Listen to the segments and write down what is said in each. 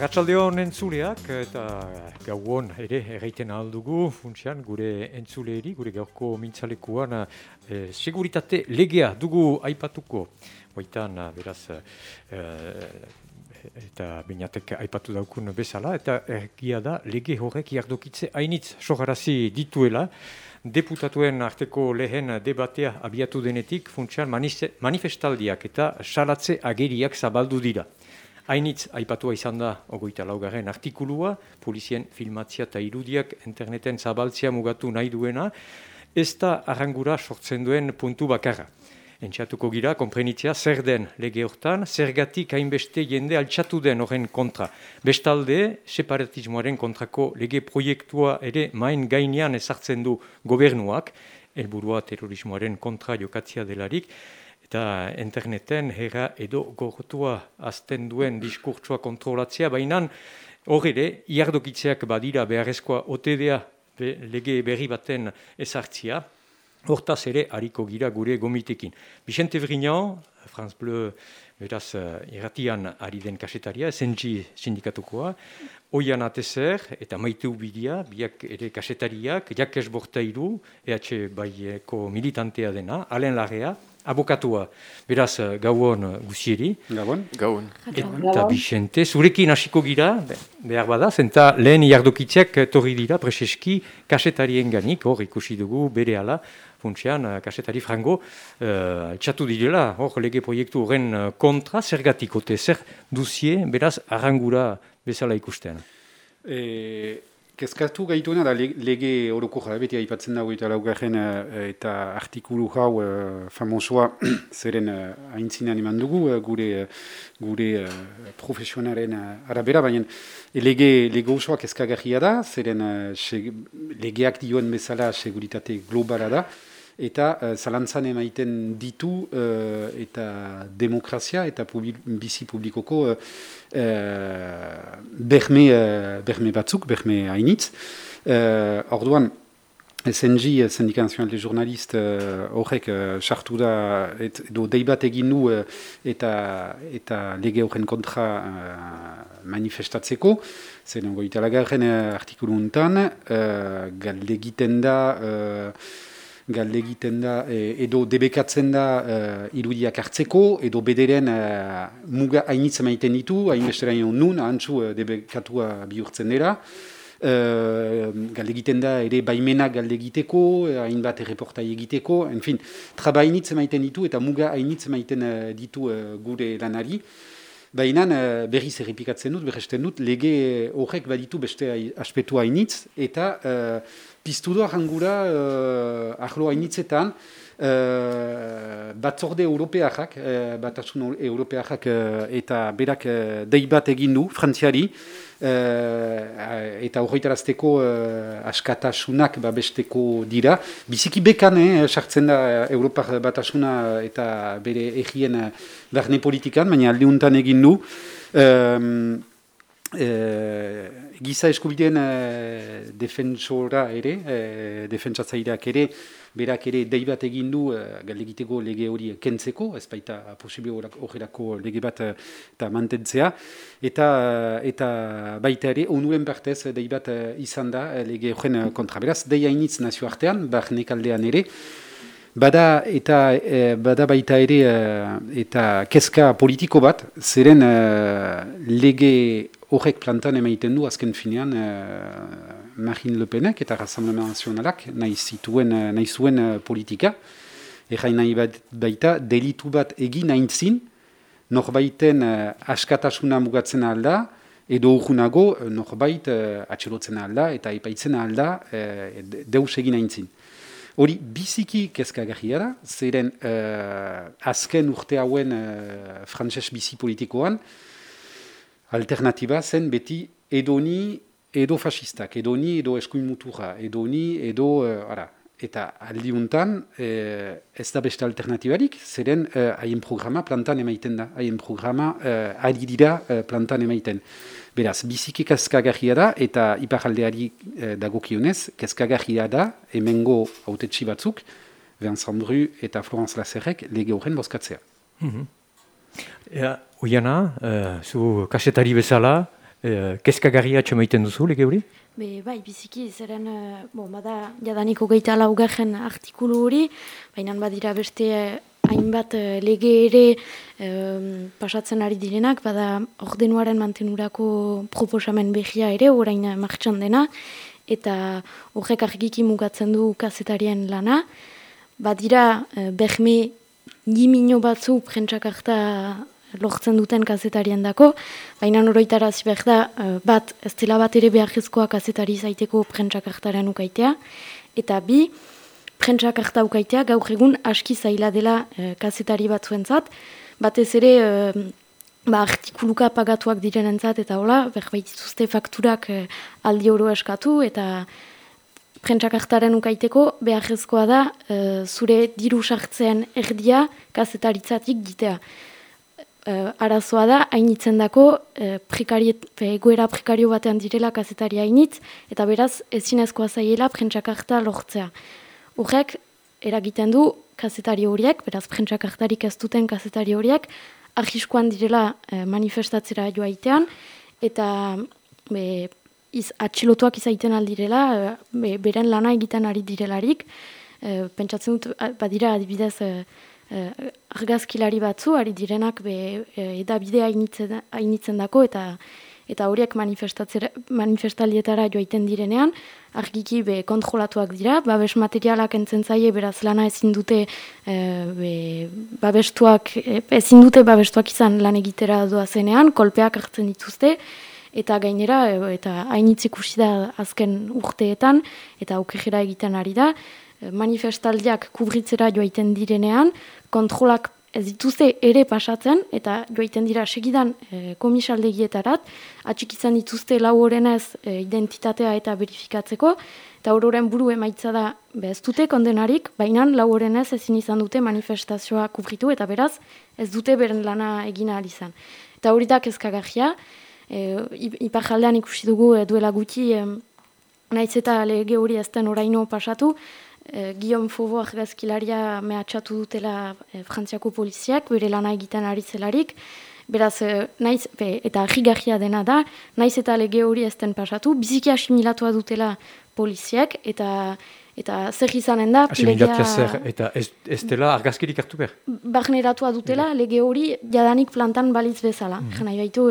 Arratxaldeon entzuleak eta gauon ere erraiten aldugu, funtsian gure entzuleeri, gure gaurko mintzalekuan e, seguritate legea dugu aipatuko. Baitan, beraz, e, eta bainatek aipatu daukun bezala, eta ergia da lege horrek jardokitze hainitz sogarazi dituela, deputatuen arteko lehen debatea abiatu denetik funtsian manifestaldiak eta salatze ageriak zabaldu dira. Hainitz, aipatua izan da, ogoita laugarren artikulua, polizien filmatzia eta irudiak interneten zabaltzia mugatu nahi duena, ez da arrangura sortzen duen puntu bakarra. Entxatuko gira, komprenitzia, zer den lege hortan, zergatik hainbeste jende altxatu den horren kontra. Bestalde, separatismoaren kontrako lege proiektua ere main gainean ezartzen du gobernuak, helburua terrorismoaren kontra jokatzia delarik, eta interneten herra edo gortua azten duen diskurtsua kontrolatzea, baina hor ere, iardokitzeak badira beharrezkoa otedea lege berri baten ezartzia, hortaz ere hariko gira gure gomitekin. Vicente Vrignan, France Bleu, beraz, irratian ari den kasetaria, SNG sindikatukoa, Oian Atezer eta Maite Ubidia, biak ere kasetariak, Jakes Bortairu, EH Baieko militantea dena, Alen Larrea, abokatua, beraz, eh, gauon eh, guzieri. Gauon. Gauon. Eta Bixente, zurekin hasiko gira, behar bada, zenta lehen iardokitzeak torri dira, preseski, kasetarien ganik, hor ikusi dugu, bere ala, funtsian, eh, kasetari frango, uh, txatu direla, hor lege proiektu horren kontra, zergatikote, zer duzie, beraz, arrangura bezala ikusten. E, Kezkatu gaituena da lege horoko jara, beti haipatzen dago eta laugarren eh, eta artikulu hau uh, famosoa zeren haintzinean iman dugu gure, gure profesionaren arabera, baina lege, lege osoa kezkagarria da, zeren legeak dioen bezala seguritate globala da, eta uh, zalantzan emaiten ditu uh, eta demokrazia eta bizi publikoko uh, berme, berme batzuk, berme hainitz. Uh, orduan, SNG, Syndicat National de Journalist, horrek sartu da, edo deibat egin du eta, eta lege horren kontra manifestatzeko, zen goita lagarren artikulu untan, uh, galdegiten da galde egiten da, e, edo debekatzen da e, irudiak hartzeko, edo bederen e, muga hainitz maiten ditu, hainbestera nun, ahantzu e, debekatua bihurtzen dira. E, galde egiten da ere baimena galde egiteko, hainbat erreportai egiteko, enfin, traba hainitz maiten ditu eta muga hainitz maiten ditu gure lanari. Baina berriz errepikatzen dut, berresten dut, lege horrek baditu beste aspetu hainitz, eta piztu du ahangura uh, ahlo hainitzetan uh, batzorde europeajak, uh, batasun europeajak uh, eta berak uh, dei bat egin du, frantziari, uh, eta horretarazteko uh, askatasunak babesteko dira. Biziki bekan, eh, sartzen da Europar batasuna eta bere egien uh, barne politikan, baina aldeuntan egin du. E, giza eskubideen e, defensora ere, e, defensatzaileak ere, berak ere dei bat egin du e, galegiteko lege hori kentzeko, ez baita posible horrelako lege bat eta mantentzea, eta, eta baita ere, onuren partez dei bat izan da lege horren kontra. Beraz, dei hainitz nazio artean, bar nekaldean ere, Bada eta bada baita ere eta kezka politiko bat, zeren lege horrek plantan emaiten du azken finean uh, Marine Le Penek eta Rassemblement Nazionalak nahi, zituen, uh, nahi zuen uh, politika. Errain nahi baita delitu bat egin aintzin, norbaiten uh, askatasuna mugatzen alda, edo urgunago norbait uh, atxelotzen alda eta ipaitzen alda uh, deus egin aintzin. Hori biziki kezkagarria da, zeren azken urte hauen uh, frantses bizi politikoan, alternatiba zen beti edoni edo fascistak, edoni edo eskuin mutura, edoni edo, uh, ara, eta aldiuntan e, ez da beste alternatibarik, zeren haien programa plantan emaiten da, haien programa ari dira plantan emaiten. Beraz, biziki kezkagarria da, eta iparaldeari e, dagokionez, kezkagarria da, emengo autetxi batzuk, Vincent Bru eta Florence Lazerrek lege horren bozkatzea. Mm -hmm. Oiana, uh, zu kasetari bezala, uh, kezkagarria txamaiten duzu lege hori? Be, bai, biziki, zeren, uh, bo, bada, jadaniko geita laugarren artikulu hori, baina badira beste hainbat lege ere pasatzen ari direnak, bada ordenuaren mantenurako proposamen behia ere, orain martxan dena, eta horrek argiki mugatzen du kazetarien lana, badira uh, behme gimino batzu prentsak lortzen duten kazetarien dako, baina noroitara zibek da, eh, bat, ez dela bat ere beharrezkoa kazetari zaiteko prentsak hartaren ukaitea, eta bi, prentsak harta ukaitea gaur egun aski zaila dela e, kazetari batzuentzat, batez ere, e, ba, artikuluka pagatuak direnentzat, eta hola, berbait fakturak aldi oro eskatu, eta prentsak hartaren ukaiteko beharrezkoa da zure diru sartzen erdia kazetaritzatik gitea uh, arazoa da, hainitzen dako, uh, egoera prekario batean direla kazetaria hainitz, eta beraz, ezinezkoa zaiela prentsakarta lortzea. Horrek, eragiten du kazetari horiek, beraz, prentsakartarik ez duten kazetari horiek, argiskoan direla uh, manifestatzera joaitean, eta be, iz, atxilotuak izaiten aldirela, uh, beren lana egiten ari direlarik, uh, pentsatzen dut, badira adibidez, eh, argazkilari batzu, ari direnak be, eh, edabide hainitzen, hainitzen dako, eta eta horiek manifestalietara joaiten direnean, argiki be kontrolatuak dira, babes materialak entzen zaie, beraz lana ezin dute eh, be, babestuak, eh, ezin dute babestuak izan lan egitera doa zenean, kolpeak hartzen dituzte, eta gainera, eta hainitzik da azken urteetan, eta aukejera egiten ari da, manifestaldiak kubritzera joaiten direnean, kontrolak ez dituzte ere pasatzen, eta joaiten dira segidan e, komisaldegietarat, atxik izan dituzte lau horrenez e, identitatea eta verifikatzeko, eta horren buru emaitza da ez dute kondenarik, baina lau horrenez ezin izan dute manifestazioa kubritu, eta beraz ez dute beren lana egina izan. Eta hori da kezkagarria, e, ipar jaldean ikusi dugu e, duela guti, e, naiz eta lege hori ezten oraino pasatu, Eh, Guillaume Fauveau argazkilaria mehatxatu dutela e, frantziako poliziak, bere lana egiten ari zelarik. Beraz, e, naiz, eta ahigarria dena da, naiz eta lege hori ezten pasatu, biziki asimilatua dutela poliziak, eta eta zer izanen da... Asimilatua zer, eta ez, ez dela argazkirik hartu behar? Barneratua dutela, lege hori jadanik plantan balitz bezala. Mm -hmm. baitu,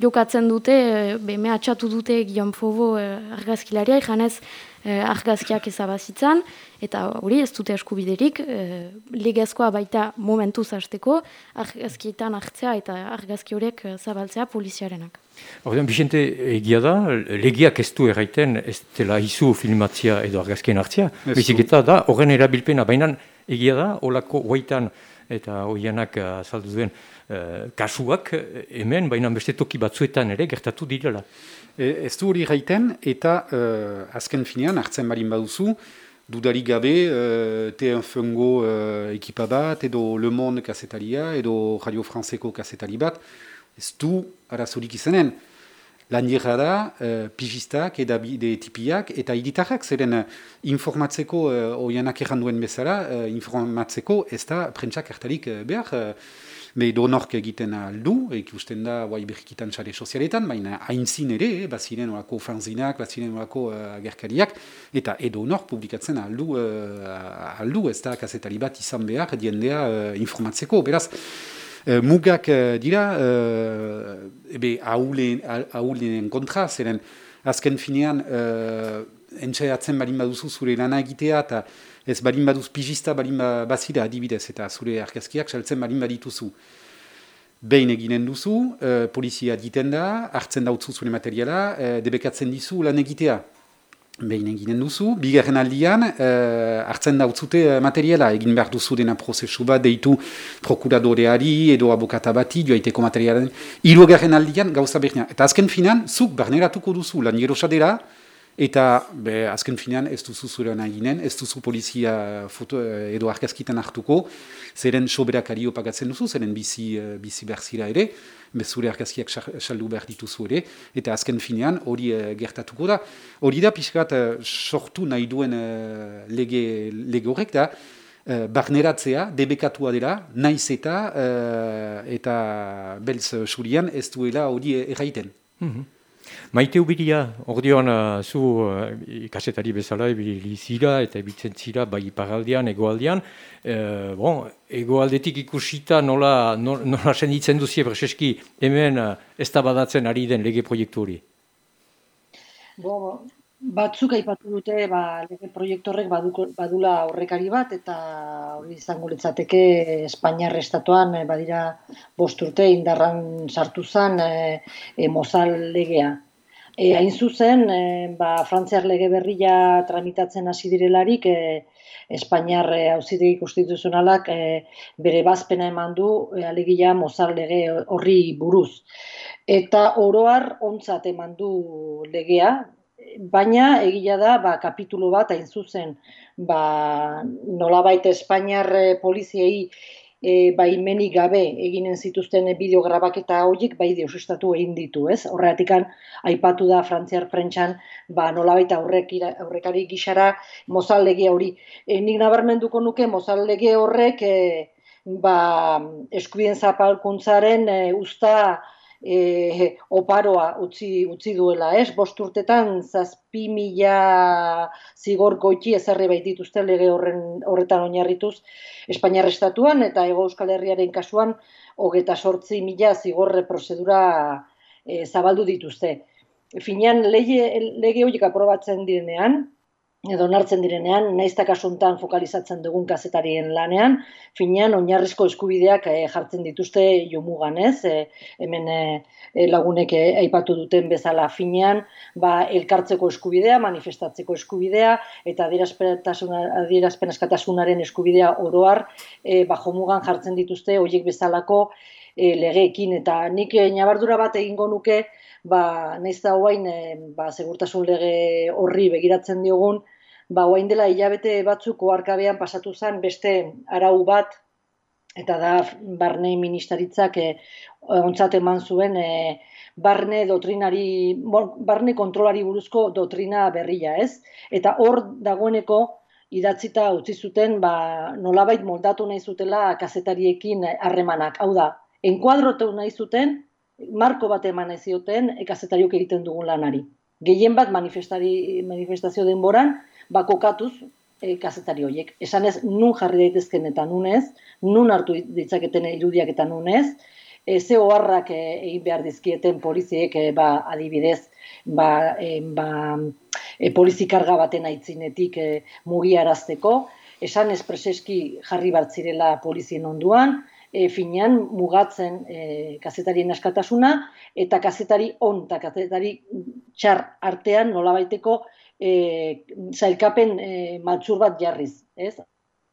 jokatzen dute, be, mehatxatu dute Guillaume Fauveau argazkilaria, janez, eh, argazkiak ezabazitzan, eta hori ez dute eskubiderik, eh, legezkoa baita momentu zasteko, argazkietan hartzea eta argazki horiek eh, zabaltzea poliziarenak. Horten, Bixente, egia da, legiak ez du erraiten ez dela izu filmatzia edo argazkien hartzea, bizik eta da, horren erabilpena, baina egia da, holako guaitan eta hoianak azaldu duen uh, kasuak hemen, baina beste toki batzuetan ere gertatu direla. E, ez du hori gaiten, eta uh, azken finean, hartzen barin baduzu, dudarik gabe, uh, T1 Fungo uh, ekipa bat, edo Le Monde kasetaria, edo Radio Franceko kasetari bat, ez du arazorik izanen. Lan da, uh, pigistak, edabide tipiak, eta iditarrak, zeren informatzeko, uh, oianak erranduen bezala, uh, informatzeko ez da prentsak hartarik behar, Me donork egiten aldu, ikusten da guai berrikitan sare sozialetan, baina hainzin ere, eh, baziren orako fanzinak, baziren orako uh, agerkariak, eta edonor publikatzen aldu, uh, aldu ez da kazetari bat izan behar diendea uh, informatzeko. Beraz, uh, mugak uh, dira, uh, ebe haulen kontra, zeren azken finean, uh, entxaiatzen balin baduzu zure lana egitea, eta ez balin baduz pijista balin ba, bazira adibidez, eta zure argazkiak saltzen balin badituzu. Behin eginen duzu, uh, polizia diten da, hartzen dautzu zure materiala, uh, debekatzen dizu lan egitea. Behin eginen duzu, bigarren aldian, uh, hartzen dautzute materiala, egin behar duzu dena prozesu bat, deitu prokuradoreari edo abokata bati, joaiteko materialen. Irugarren aldian, gauza behar Eta azken finan, zuk barneratuko duzu lan jerosadera, Eta be, azken finean ez duzu zure nahi ginen, ez duzu polizia foto, edo arkazkitan hartuko, zeren soberak ari opagatzen duzu, zeren bizi, eh, bizi berzira ere, zure arkazkiak saldu behar dituzu ere, eta azken finean hori uh, gertatuko da. Hori da pixkat sortu nahi duen lege, lege horrek da, uh, barneratzea, debekatua dela, naiz eta, eta belz surian ez duela hori erraiten. Mm Maite ubiria, ordean uh, zu uh, ikasetari bezala ebili zira eta ebitzen zira bai iparaldean, egoaldean. Uh, bon, egoaldetik ikusita nola, nola senditzen duzie preseski hemen uh, ez da badatzen ari den lege proiektu hori? Bo, batzuk aipatu dute ba, lege proiektu horrek badula horrekari bat eta hori izango litzateke Espainiar estatuan badira bost urte indarran sartu zen e, e, mozal legea. E, hain zuzen, e, ba, Frantziar lege berria tramitatzen hasi direlarik, e, Espainiar hauzitegi konstituzionalak e, bere bazpena eman du e, alegia mozar lege horri buruz. Eta oroar ontzat eman du legea, baina egila da ba, kapitulo bat hain zuzen ba, nolabait Espainiar poliziei e, baimenik gabe eginen zituzten bideograbaketa horiek bai deusestatu egin ditu, ez? Horregatik aipatu da Frantziar prentxan ba, nolabait aurrek, aurrekari gixara mozal lege hori. E, nik nabarmenduko nuke mozal lege horrek e, ba, eskubien zapalkuntzaren e, usta e, oparoa utzi, utzi duela, ez? Bost urtetan, zazpi mila zigor goiti ezarri baitituzte lege horren, horretan oinarrituz Espainiar Estatuan eta Ego Euskal Herriaren kasuan hogeta sortzi mila zigorre prozedura e, zabaldu dituzte. Finean lege, lege horiek aprobatzen direnean, edo nartzen direnean, naizta kasuntan fokalizatzen dugun kazetarien lanean, finean oinarrizko eskubideak e, jartzen dituzte jomugan, ez? E, hemen e, lagunek aipatu duten bezala finean, ba, elkartzeko eskubidea, manifestatzeko eskubidea, eta adierazpen askatasunaren eskubidea oroar, e, ba, jomugan jartzen dituzte, horiek bezalako e, legeekin, eta nik e, nabardura bat egingo nuke, ba, nahiz da hoain, ba, segurtasun lege horri begiratzen diogun, ba, oain dela hilabete batzuk oarkabean pasatu zen beste arau bat, eta da barne ministaritzak e, ontzat eman zuen e, barne doktrinari, barne kontrolari buruzko doktrina berria, ez? Eta hor dagoeneko idatzita utzi zuten ba, nolabait moldatu nahi zutela kazetariekin harremanak. Hau da, enkuadrotu nahi zuten, marko bat eman nahi zioten kazetariok egiten dugun lanari. Gehien bat manifestazio denboran, bakokatuz e, kazetari horiek. Esan ez, nun jarri daitezken eta nun ez, nun hartu ditzaketen irudiak eta nun ez, e, ze oharrak e, egin behar dizkieten poliziek e, ba, adibidez, ba, e, ba, e, polizikarga baten aitzinetik e, mugiarazteko, esan ez preseski jarri bartzirela polizien onduan, e, finean mugatzen e, kazetarien askatasuna, eta kazetari on eta kazetari txar artean nolabaiteko e, zailkapen e, maltsur bat jarriz, ez?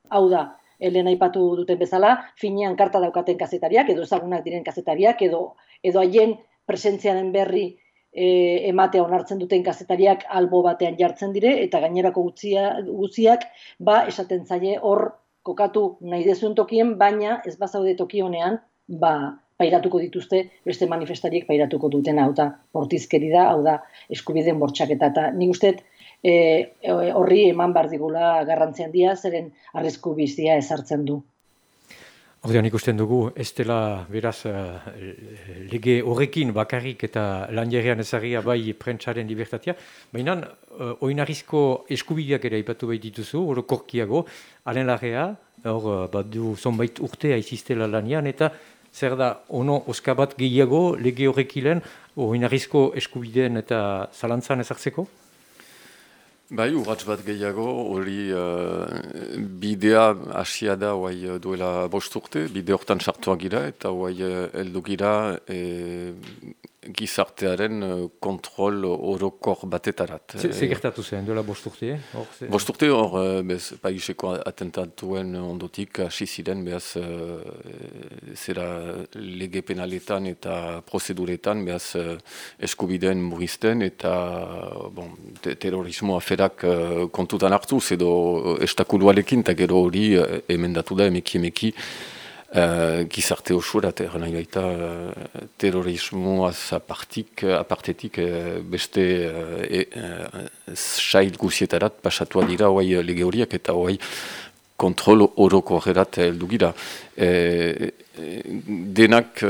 Hau da, helen aipatu duten bezala, finean karta daukaten kazetariak, edo ezagunak diren kazetariak, edo edo haien presentziaren berri e, ematea onartzen duten kazetariak albo batean jartzen dire, eta gainerako guzia, guztiak, ba, esaten zaie hor kokatu nahi dezuen tokien, baina ez bazaude toki honean, ba, pairatuko dituzte beste manifestariek pairatuko duten hau da portizkeri da, hau da eskubideen bortxaketa. Eta nik uste e, horri eman bar digula garrantzian dia, zeren arrisku bizia ezartzen du. Ordean ikusten dugu, ez dela beraz uh, lege horrekin bakarrik eta lan jarrean ezagia bai prentsaren libertatea, baina uh, oinarrizko eskubideak ere ipatu behit dituzu, hori korkiago, alen lagea, hor uh, badu zonbait urtea iziztela lanian, eta zer da ono oskabat gehiago lege horrekilen oinarrizko eskubideen eta zalantzan ezartzeko? Bai, urratz bat gehiago, hori uh, bidea hasia da oai, uh, duela bost urte, bide hortan sartuak gira, eta oai uh, eldu gira e, gizartearen uh, kontrol orokor batetarat. Ze gertatu zen, duela bosturte? Ze... Bosturte hor, uh, bez, paiseko atentatuen ondotik hasi ziren, behaz, zera lege penaletan eta prozeduretan, behaz, eskubideen murrizten eta bon, te terrorismo aferak kontutan hartu, edo estakuluarekin, eta gero hori emendatu da, emeki emeki, Uh, gizarte osura, eta nahi gaita uh, terrorismoaz apartik, apartetik uh, beste uh, e, uh, sail guzietarat pasatua dira oai lege horiak eta oai kontrol horoko horrerat heldu gira. E, denak,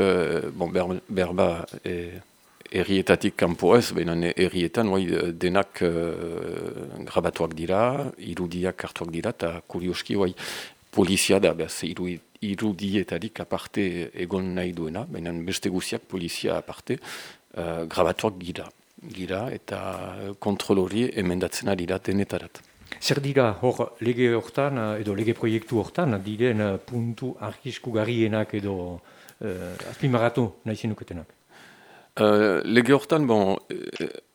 bon, berba, e, errietatik kanpo ez, baina errietan oai denak uh, grabatuak dira, irudiak hartuak dira, eta kurioski oai polizia da, behaz, irudietarik aparte egon nahi duena, baina beste guziak polizia aparte, uh, grabatuak gira. Gira eta kontrol hori emendatzen ari da denetarat. Zer dira hor lege hortan, edo lege proiektu hortan, diren puntu argisku garrienak edo uh, azpimarratu nahi zinuketenak? Uh, lege hortan, bon,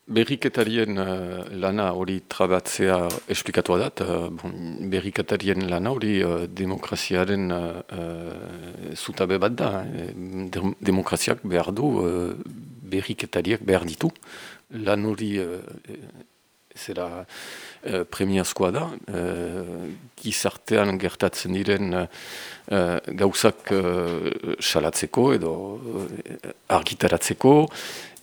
Berriketarien uh, lana hori trabatzea esplikatua da, uh, bon, berriketarien lana hori uh, demokraziaren uh, zutabe bat da. demokraziak behar du, uh, berriketariak behar ditu. Lan hori zera uh, premiazkoa da. Uh, gizartean gertatzen diren uh, gauzak uh, salatzeko edo uh, argitaratzeko,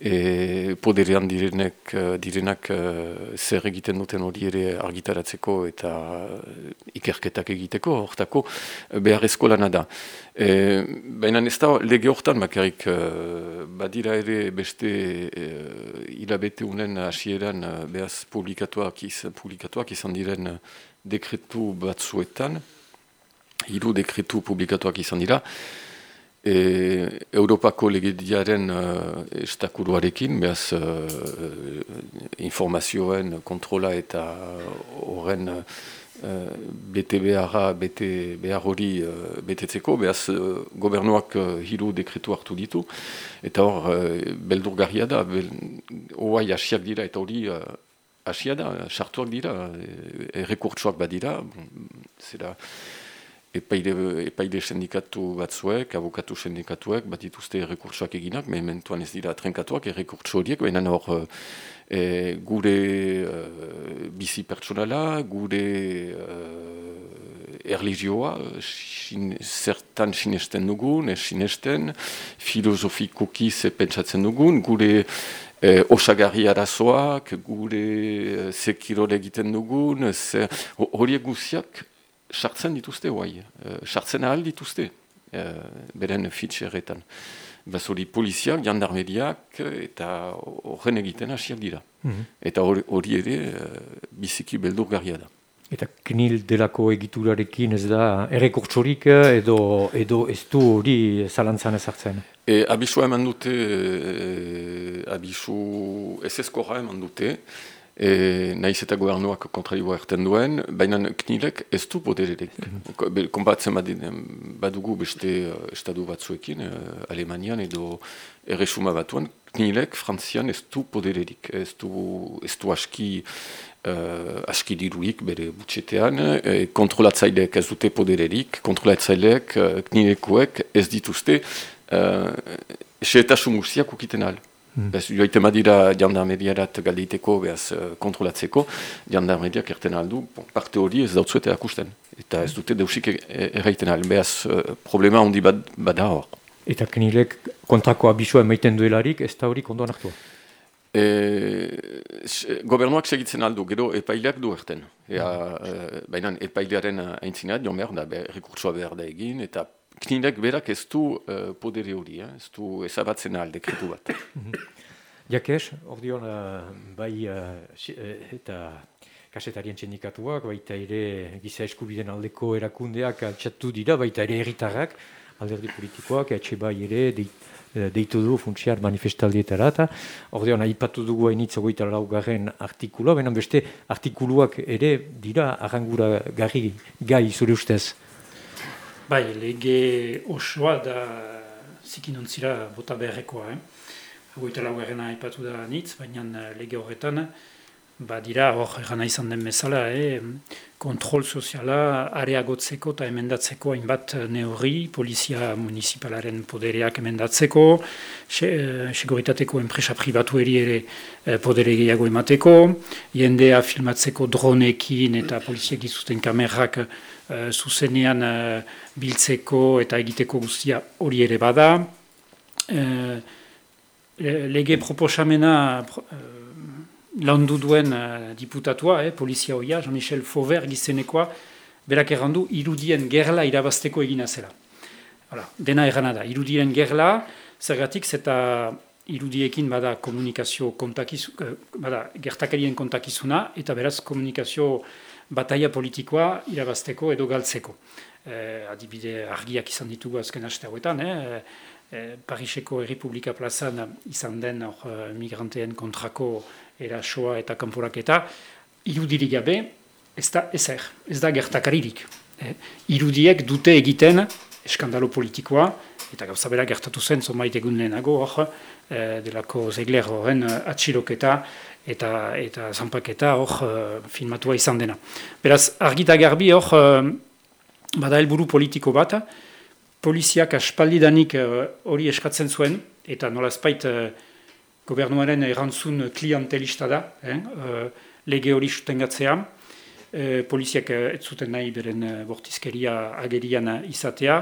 e, poderean direnek, eh, direnak uh, zer egiten duten hori ere argitaratzeko eta ikerketak egiteko, hortako behar eskolana da. E, Baina ez da lege hortan makarrik badira ere beste hilabete unen hasieran behaz publikatuak, iz, publikatuak izan diren dekretu batzuetan, hiru dekretu publikatuak izan dira, E, Europako legediaren uh, estakuruarekin, behaz uh, informazioen kontrola eta horren uh, bete beharra, bete behar hori uh, betetzeko, behaz uh, gobernuak uh, hiru dekretu hartu ditu, eta hor, uh, beldurgarria da, bel, oai asiak dira, eta hori uh, asia da, sartuak dira, errekurtsuak badira, zera, epaile, epaile sindikatu batzuek, abokatu sindikatuek, bat dituzte errekurtsoak eginak, mementuan ez dira trenkatuak, errekurtso horiek, baina hor e, gure e, bizi pertsonala, gure e, erligioa, sin, zertan sinesten dugun, ez sinesten, filosofikoki ze pentsatzen dugun, gure e, osagarri arazoak, gure zekirole egiten dugun, horiek guziak, sartzen dituzte guai, uh, sartzen ahal dituzte, uh, beren fitxerretan. Baz hori poliziak, jandarmeriak eta horren egiten hasiak dira. Mhm. Eta hori ere uh, biziki beldurgarria da. Eta knil delako egiturarekin ez da errekurtsorik edo, edo ez du hori zalantzan ezartzen? E, abisua eman dute, e, abisu ez ezkorra eman dute, e, nahiz eta gobernuak kontrariboa erten duen, baina knilek ez du podererik. Mm Konbatzen badugu beste uh, estadu batzuekin, uh, Alemanian edo erresuma batuan, knilek frantzian ez du podererik, ez ez du aski, uh, aski diruik bere butxetean, e, kontrolatzaileek ez dute podererik, kontrolatzaileek, uh, knilekuek ez dituzte, uh, eta sumusiak ukiten al. Mm. Bez, joite madira jandarmeriarat galdeiteko, behaz, uh, kontrolatzeko, jandarmeriak erten aldu, parte hori ez dautzuete akusten. Eta ez dute deusik e, e, erraiten al, behaz, uh, problema handi bad, bada hor. Eta knilek kontrako abisua emaiten duelarik, ez da hori kondoan hartua? E, gobernuak segitzen aldu, gero epaileak du erten. Ea, e, Baina epailearen aintzinat, joan behar da, be, rekurtsua behar da egin, eta Kninek berak ez du uh, podere hori, eh? ez du ezabatzen aldekretu bat. Jakes, ordeon, uh, bai uh, eta kasetarien txendikatuak, baita ere giza eskubiden aldeko erakundeak altxatu dira, baita ere erritarrak, alderdi politikoak, etxe bai ere, deitu du funtsiar manifestaldietara, eta ordeon, haipatu dugu hainitz ogoita laugarren artikuloa, benen beste artikuluak ere dira arrangura garri gai zure ustez. Bai, lege osoa da zikin ontzira bota beharrekoa. Eh? goita laugarrena aipatu da nitz, baina lege horretan, badira hor egana izan den bezala, eh, kontrol soziala areagotzeko eta emendatzeko hainbat neurri, polizia municipalaren podereak emendatzeko, eh, seguritateko enpresa pribatu eri ere eh, podere gehiago emateko, jendea filmatzeko dronekin eta poliziak izuten kamerrak eh, zuzenean biltzeko eta egiteko guztia hori ere bada. lege proposamena landu duen diputatua, eh, polizia hoia, Jean-Michel Fauver gizenekoa, berak errandu, irudien gerla irabazteko egina zela. Hala, dena errana da, irudien gerla, zergatik zeta irudiekin bada komunikazio kontakizu, eh, bada gertakarien kontakizuna, eta beraz komunikazio bataia politikoa irabazteko edo galtzeko. Eh, adibide argiak izan ditugu azken haste hauetan, eh, eh, Pariseko Errepublika plazan izan den or, migranteen kontrako erasoa eta kanporaketa, irudirik gabe, ez da ezer, ez da gertakaririk. Eh? Irudiek dute egiten eskandalo politikoa, eta gauza bera gertatu zen, zomait egun lehenago, hor, eh, delako zegler horren eh, atxiloketa eta, eta zanpaketa hor eh, filmatua izan dena. Beraz, argita garbi hor, bada helburu politiko bat, poliziak aspaldidanik hori eskatzen zuen, eta nolazpait gobernuaren erantzun klientelista da, eh? lege hori sustengatzea, uh, poliziak ez zuten nahi beren bortizkeria agerian izatea,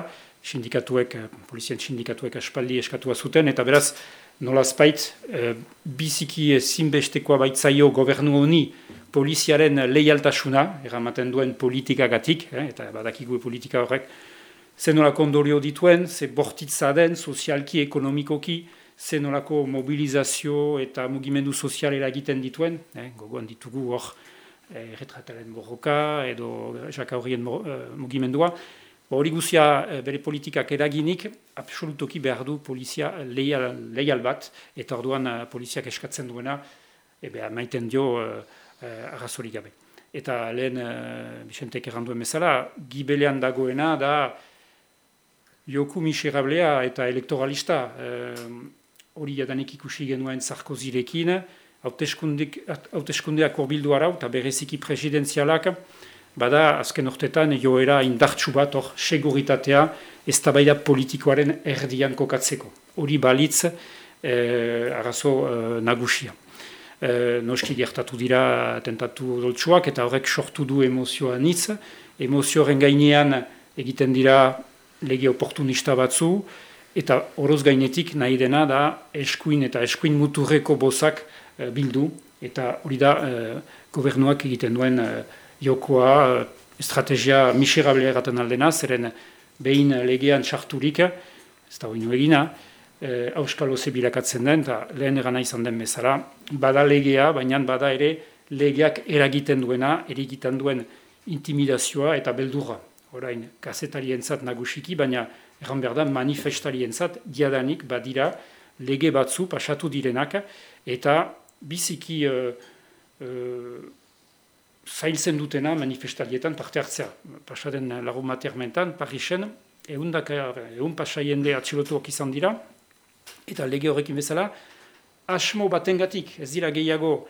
sindikatuek, uh, polizien sindikatuek aspaldi eskatua zuten, eta beraz, nolazpait, uh, biziki zinbestekoa baitzaio gobernu honi poliziaren leialtasuna, eramaten duen politikagatik, eh? eta badakigu politika horrek, zenolako ondorio dituen, ze bortitza den, sozialki, ekonomikoki, zenolako mobilizazio eta mugimendu sozialera egiten dituen, eh, gogoan ditugu hor eh, retrataren borroka edo jaka horien eh, mugimendua, hori guzia eh, bere politikak eraginik, absolutoki behar du polizia leial, leial bat, eta orduan eh, poliziak eskatzen duena, ebe maiten dio eh, eh, arrazori gabe. Eta lehen, eh, Bicentek erranduen bezala, gibelean dagoena da joku miserablea eta elektoralista, hori jadanik ikusi genuen Sarkozirekin, hauteskundeak horbildu arau, eta bereziki presidenzialak, bada azken ortetan joera indartsu bat hor seguritatea ez tabaida politikoaren erdian kokatzeko. Hori balitz eh, arazo eh, nagusia. Eh, noski gertatu dira tentatu doltsuak eta horrek sortu du emozioa nitz. Emozioaren gainean egiten dira lege oportunista batzu, eta oroz gainetik nahi dena da eskuin eta eskuin muturreko bozak e, bildu, eta hori da e, gobernuak egiten duen e, jokoa, estrategia miserablea erraten aldena, zeren behin legean txarturik, ez da hori egina, e, auskalo zebilakatzen den, eta lehen erana izan den bezala, bada legea, baina bada ere legeak eragiten duena, eragiten duen intimidazioa eta beldurra. Horain, kazetarien zat nagusiki, baina Egan behar da, manifestarien zat, diadanik badira lege batzu pasatu direnak, eta biziki uh, uh, zailtzen dutena manifestarietan parte hartzea. Pasaden lagu matermentan, Parisen, egun, egun pasaiende atxilotuak izan dira, eta lege horrekin bezala, asmo batengatik, ez dira gehiago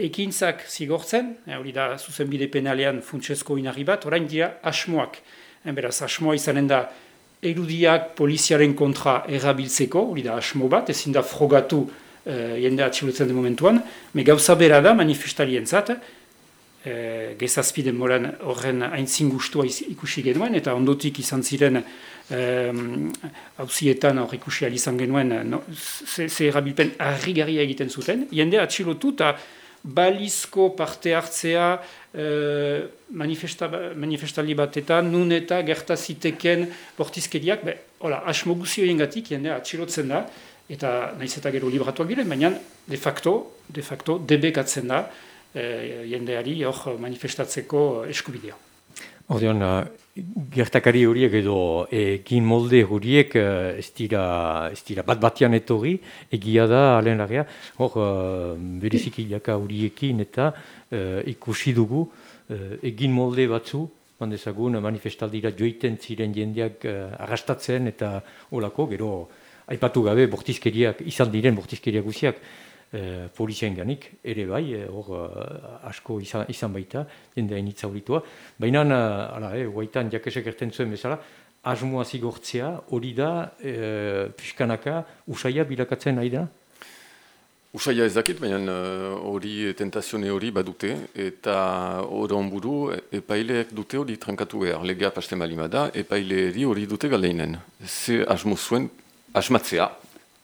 ekintzak zigortzen, eh, hori da zuzenbide penalean funtsezko inarri bat, orain dira asmoak. Beraz, asmoa izanen da, erudiak poliziaren kontra errabiltzeko, hori da asmo bat, ezin da frogatu uh, jende atxilotzen den momentuan, me gauza bera da manifestarien zat, uh, gezazpide moran horren aintzin guztua ikusi genuen, eta ondotik izan ziren hauzietan um, hor ikusi izan genuen, no, ze, ze errabilpen harri egiten zuten, jende atxilotu eta balizko parte hartzea uh, manifesta, manifestaldi batetan, nun eta gertaziteken bortizkeriak, be, hola, asmo guzioen gatik, jende atxilotzen da, eta nahiz eta gero libratuak diren, baina de facto, de facto, debekatzen da, uh, jendeari hor manifestatzeko eskubidea. Ordean, gertakari horiek edo ekin molde horiek eh, ez dira, bat batian etorri, egia da, alen lagia, hor, beriziki jaka horiekin eta uh, ikusi dugu, egin molde batzu, mandezagun manifestaldira joiten ziren jendeak uh, arrastatzen eta olako, gero aipatu gabe bortizkeriak, izan diren bortizkeriak guziak, e, polizien ganik, ere bai, hor asko izan, izan baita, jende hain itzauritua. Baina, ala, e, guaitan jakesek erten zuen bezala, asmoa zigortzea, hori da, e, pixkanaka, usaia bilakatzen nahi da? Usaia ez dakit, baina hori tentazione hori badute, eta oron buru epaileek dute hori trankatu behar, legea pasten balimada, epaileeri hori dute galeinen. Ze asmo zuen, asmatzea,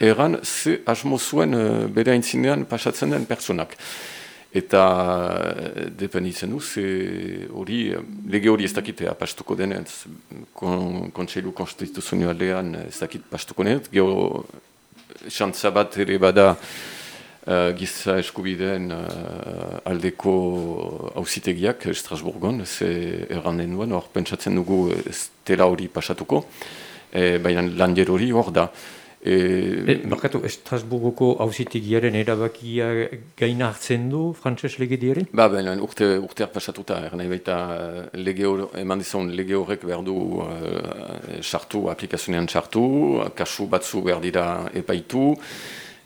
erran ze asmo zuen e, bere aintzinean pasatzen den pertsonak. Eta dependitzen du, ze hori, lege hori ez dakite pastuko denez, kon, kontseilu konstituzionalean ez dakit pastuko denez, geho xantza bat ere bada uh, giza eskubideen uh, aldeko hausitegiak Strasburgon, ze erranden duen, hor pentsatzen dugu ez tela hori pasatuko, e, baina lander hori hor da. E, e, Markatu, Estrasburgoko hausitegiaren erabakia gaina hartzen du, frantses lege diari? Ba, baina urte, urteak pasatuta, er nahi baita lege hor, eman dizun lege horrek behar du sartu, uh, aplikazionean sartu, kasu batzu behar dira epaitu,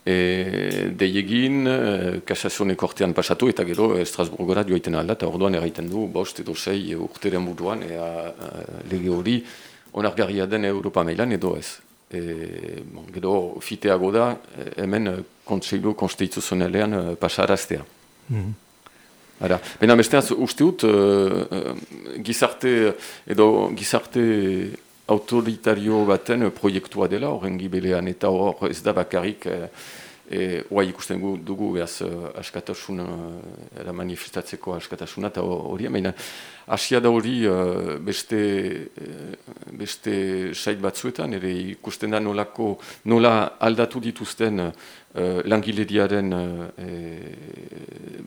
e, deiegin, kasazione kortean pasatu, eta gero Estrasburgora joaiten alda, eta orduan erraiten du, bost edo sei urteren buruan, ea lege hori onargarria den Europa mailan edo ez e, bon, gero fiteago da hemen eh, kontseilu konstituzionalean uh, pasaraztea. Mm -hmm. Ara, bena besteaz uste dut uh, gizarte edo gizarte autoritario baten proiektua dela horren gibelean eta hor ez da bakarrik E, oa ikusten dugu behaz uh, askatasuna, uh, manifestatzeko askatasuna, eta hori, baina asia da hori uh, beste, uh, beste sait batzuetan, ere ikusten da nolako, nola aldatu dituzten uh, langileriaren uh,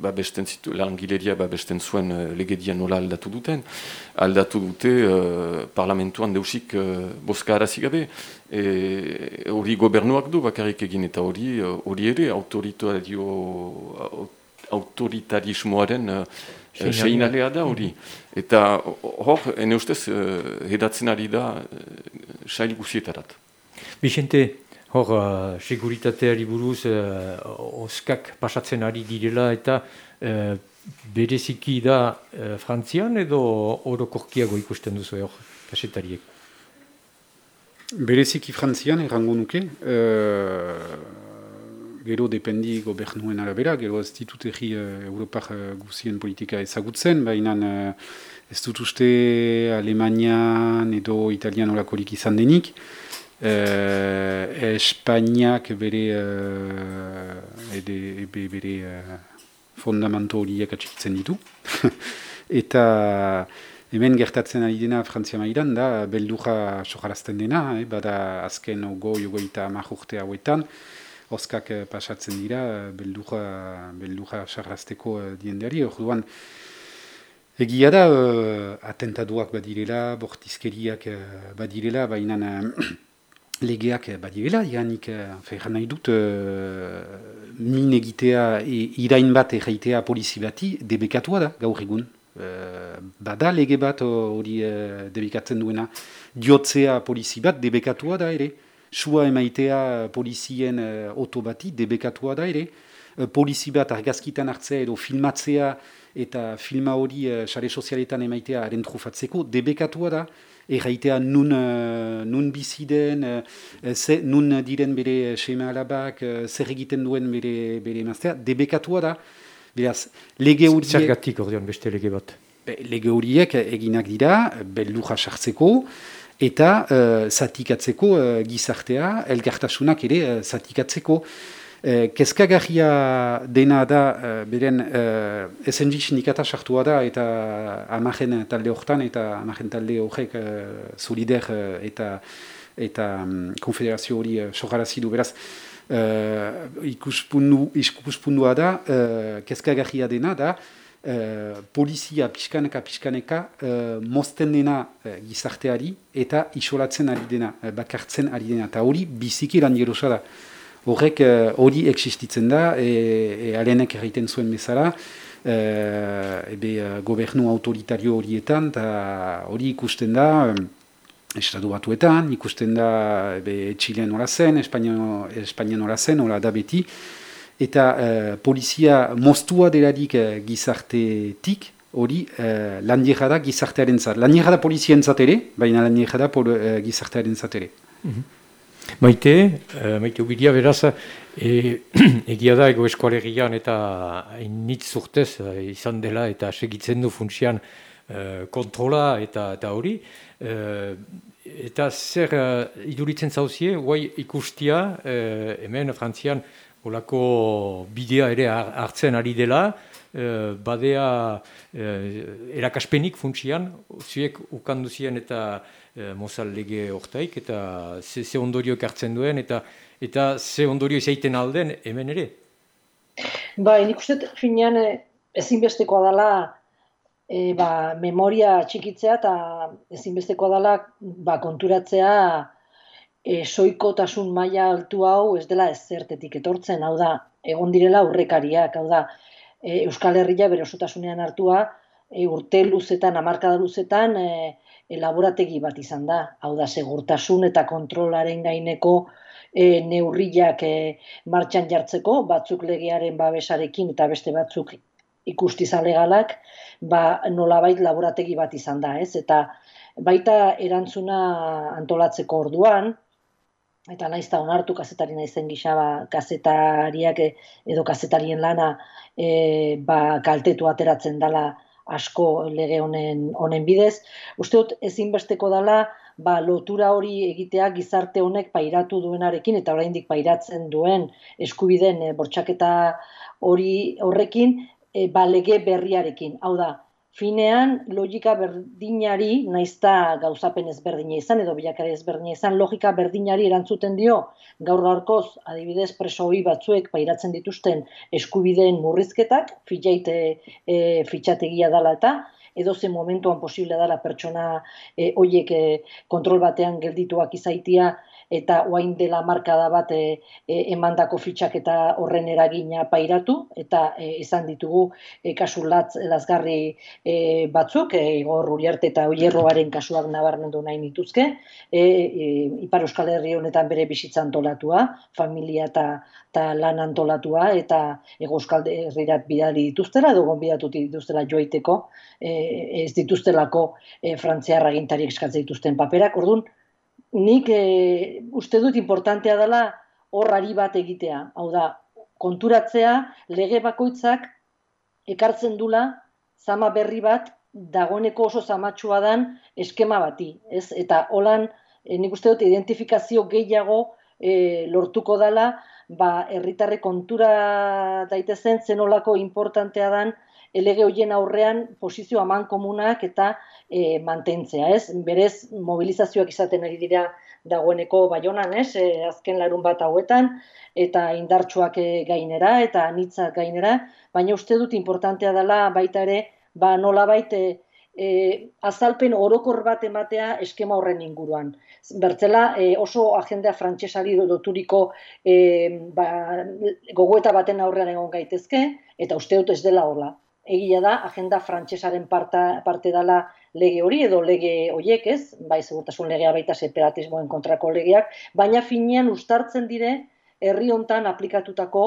babesten zitu, langileria babesten zuen uh, legedia nola aldatu duten, aldatu dute uh, parlamentuan deusik uh, boska arazigabe, hori gobernuak du bakarrik egin eta hori hori ere autoritario autoritarismoaren uh, seinalea da hori. Eta hor, ene ustez, uh, hedatzen ari da uh, sail guzietarat. Bixente, hor, uh, seguritateari buruz, uh, oskak pasatzen ari direla eta uh, bereziki da uh, Frantzian edo orokorkiago ikusten duzu hor, kasetariek? Bereziki frantzian errango nuke, uh, gero dependi gobernuen arabera, gero ez ditut egi uh, Europar uh, guzien politika ezagutzen, baina uh, ez dut uste Alemanian edo Italian olakorik izan denik. Uh, Espainiak bere, uh, ede, ebe, bere uh, fondamento horiek atxikitzen ditu. Eta hemen gertatzen ari dena Frantzia maidan da beldurra sojarazten dena, eh, bada azken goi ogoita amajurte hauetan, oskak eh, pasatzen dira beldurra, beldurra sojarazteko eh, diendeari, orduan egia da uh, atentaduak badirela, bortizkeriak uh, badirela, baina uh, legeak badirela, janik uh, nahi dut uh, min egitea e, irain bat erraitea polizi bati debekatua da gaur egun. Eh, bada lege bat hori uh, debekatzen duena diotzea polizi bat debekatua da ere. Sua emaitea polizien uh, oto bati debekatua da ere. Uh, polizi bat argazkitan hartzea edo filmatzea eta filma hori sare uh, sozialetan emaitea arentrufatzeko debekatua da erraitea nun, uh, nun biziden, uh, nun diren bere sema alabak, uh, zer egiten duen bere, bere emaztea, debekatua da. Beraz, lege horiek... Zergatik ordean beste lege bat? Lege horiek eginak dira, belduja sartzeko, eta uh, zatikatzeko uh, gizartea, elgartasunak ere uh, zatikatzeko. Uh, Kezkagarria dena da, uh, beren, uh, SNG sindikata sartua da, eta amaren talde horretan, eta amaren talde horrek uh, solider eta eta um, konfederazio hori uh, sogarazi du. Beraz uh, ikuspundua da uh, kezkagarria dena da uh, polizia pixkaneka pixkaneka uh, mozten dena uh, gizarteari eta isolatzen ari dena, uh, bakartzen ari dena. Eta hori biziki lan da horrek hori uh, existitzen da e, e alenek erraiten zuen bezala uh, ebe, uh, gobernu autoritario horietan, eta hori ikusten da, Estatu batuetan, ikusten da ebe, Txilean nola zen, Espainian nola zen, nola da beti, eta uh, polizia moztua delarik uh, gizartetik, hori uh, lan da gizartearen zat. Lan da polizien ere, baina lan da pol, uh, gizartearen zat ere. Mhm. Maite, uh, maite ubidia beraz, e, egia da ego eskualegian eta hainitz zurtez uh, izan dela eta segitzen du funtsian kontrola eta, eta hori. Uh, eta zer iduritzen zauzie, guai ikustia, uh, hemen frantzian olako bidea ere hartzen ari dela, uh, badea uh, erakaspenik funtsian, zuek ukanduzien eta e, mozal lege hortaik, eta ze, ze ondorio hartzen duen, eta eta ze ondorio izaiten alden hemen ere? Ba, nik uste finean eh, ezinbestekoa dela e, ba, memoria txikitzea eta ezinbestekoa dela ba, konturatzea e, soikotasun maila altu hau ez dela ezertetik etortzen, hau da, egon direla urrekariak, hau da, e, Euskal Herria bere osotasunean hartua, e, urte luzetan, amarkada luzetan, e, elaborategi bat izan da. Hau da, segurtasun eta kontrolaren gaineko e, neurriak e, martxan jartzeko, batzuk legearen babesarekin eta beste batzuk ikustizalegalak, ba, nolabait laborategi bat izan da, ez? Eta baita erantzuna antolatzeko orduan, eta naiz da onartu kazetari naizen gisa ba, kazetariak edo kazetarien lana e, ba, kaltetu ateratzen dela asko lege honen honen bidez. Uste dut ezinbesteko dela ba, lotura hori egitea gizarte honek pairatu duenarekin eta oraindik pairatzen duen eskubideen e, bortxaketa hori horrekin e, ba, lege berriarekin. Hau da, finean logika berdinari, naizta gauzapen ezberdina izan edo bilakare ezberdina izan, logika berdinari erantzuten dio gaur gaurkoz adibidez preso hori batzuek pairatzen dituzten eskubideen murrizketak, fitxaite e, fitxategia dala eta, edo ze momentuan posible dela pertsona e, oiek e, kontrol batean geldituak izaitia eta oain dela markada bat e, e, emandako fitxak eta horren eragina pairatu, eta e, izan ditugu e, kasu latz, lazgarri e, batzuk, e, igor uriarte eta oierroaren kasuak nabarmendu nahi nituzke, e, e, Ipar Euskal Herri honetan bere bizitza antolatua, familia eta ta lan antolatua, eta ego Euskal Herrirat bidali dituztela, edo gonbidatu dituztela joaiteko, e, ez dituztelako e, frantziarra gintari eskatzen dituzten paperak, orduan, nik e, uste dut importantea dela horrari bat egitea. Hau da, konturatzea lege bakoitzak ekartzen dula zama berri bat dagoeneko oso zamatsua dan eskema bati. Ez? Eta holan, e, nik uste dut identifikazio gehiago e, lortuko dela, ba, herritarre kontura daitezen zenolako importantea dan elege hoien aurrean posizio aman komunak eta e, mantentzea, ez? Berez mobilizazioak izaten ari dira dagoeneko baionan, ez? E, azken larun bat hauetan eta indartsuak e, gainera eta anitzak gainera, baina uste dut importantea dela baita ere, ba nola baite e, azalpen orokor bat ematea eskema horren inguruan. Bertzela e, oso agenda frantsesari loturiko e, ba, gogoeta baten aurrean egon gaitezke, eta uste dut ez dela hola egia da, agenda frantsesaren parte dela lege hori edo lege horiek ez, bai segurtasun legea baita separatismoen kontrako legeak, baina finean ustartzen dire herri hontan aplikatutako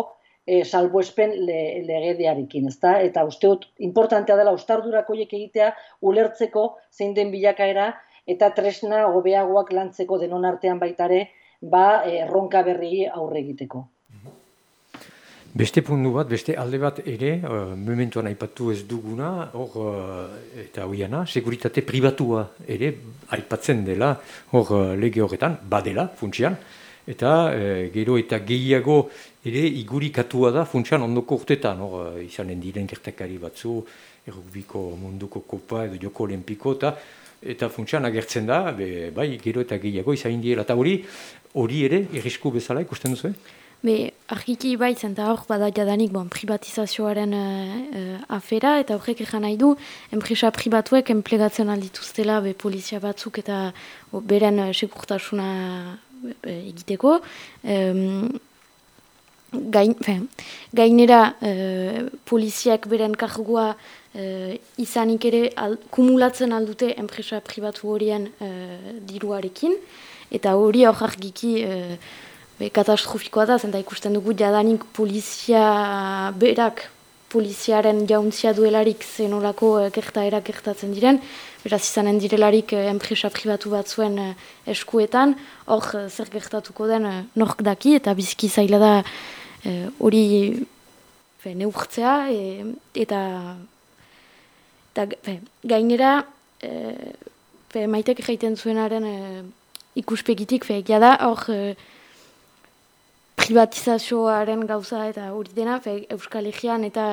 e, salbuespen le, legediarekin, ezta? Eta uste dut importantea dela ustardurako horiek egitea ulertzeko zein den bilakaera eta tresna hobeagoak lantzeko denon artean baitare ba erronka berri aurre egiteko. Beste puntu bat, beste alde bat ere, uh, momentuan aipatu ez duguna, hor, uh, eta hoiana, seguritate pribatua ere aipatzen dela, hor uh, lege horretan, badela, funtsian, eta uh, gero eta gehiago ere igurikatua da funtsian ondoko urtetan, hor, uh, izanen diren gertakari batzu, errukbiko munduko kopa edo joko olimpiko, eta eta funtsian agertzen da, be, bai, gero eta gehiago izain diela, eta hori, hori ere, irrisku bezala ikusten duzu, eh? Be, argiki bai, zenta hor, bada jadanik, bon, privatizazioaren uh, afera, eta horrek egan nahi du, enpresa pribatuek enplegatzen aldituztela, be, polizia batzuk eta o, beren uh, sekurtasuna egiteko. Um, gain, fin, gainera, uh, poliziak beren kargua uh, izanik ere al, kumulatzen aldute enpresa pribatu horien uh, diruarekin, eta hori hor argiki... Uh, be, katastrofikoa da, zenta ikusten dugu jadanik polizia berak, poliziaren jauntzia duelarik zenolako e, kerta erakertatzen diren, beraz izanen direlarik e, enpresa pribatu bat zuen e, eskuetan, hor e, zer gertatuko den e, nork daki, eta bizki zaila da hori e, neurtzea, eta, eta fe, gainera, e, fe, maitek jaiten zuenaren e, ikuspegitik, fe, da hor, privatizazioaren gauza eta hori dena, fe, Euskal Egean eta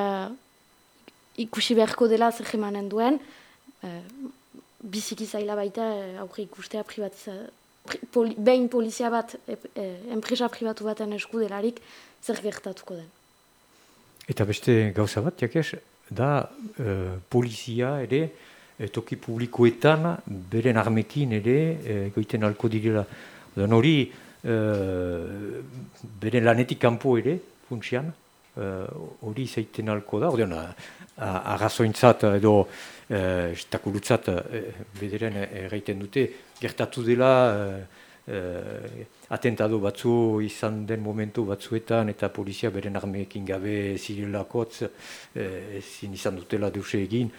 ikusi beharko dela zer jemanen duen, e, biziki zaila baita e, aurre ikustea privatiza, poli, behin polizia bat, e, e, enpresa pribatu baten esku delarik, zer gertatuko den. Eta beste gauza bat, jakes, da e, polizia ere, e, toki publikoetan, beren armekin ere, e, goiten alko direla. Hori, bere lanetik kanpo ere, funtsian, uh, hori zeiten alko da, hori arrazointzat edo uh, estakulutzat uh, bederen erraiten dute, gertatu dela uh, atentado batzu izan den momentu batzuetan eta polizia beren armeekin gabe zirilakotz uh, ezin izan dutela deuse egin,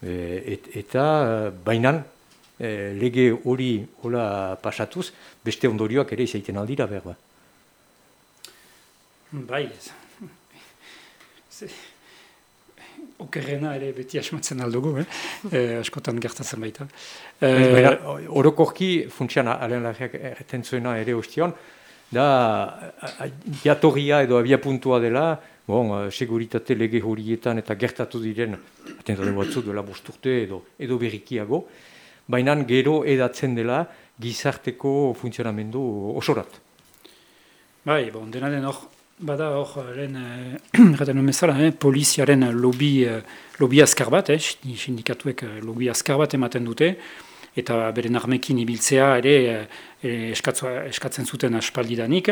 et, eta bainan Eh, lege hori hola pasatuz, beste ondorioak ere izaiten aldira behar ba. Bai, okerrena ere beti asmatzen aldugu, eh? eh askotan gertatzen baita. Eh, Orokorki, funtsian alen lagiak erretzen zuena ere ostion, da jatorria edo abia puntua dela, bon, seguritate lege horietan eta gertatu diren, atentatu batzu dela bosturte edo, edo berrikiago, baina gero edatzen dela gizarteko funtzionamendu osorat. Bai, bon, dena den hor, bada hor, lehen, gaten eh, bezala, eh, poliziaren lobby, eh, lobby azkar bat, eh, sindikatuek eh, lobby azkar bat ematen dute, eta beren armekin ibiltzea ere eh, eskatzen zuten aspaldidanik,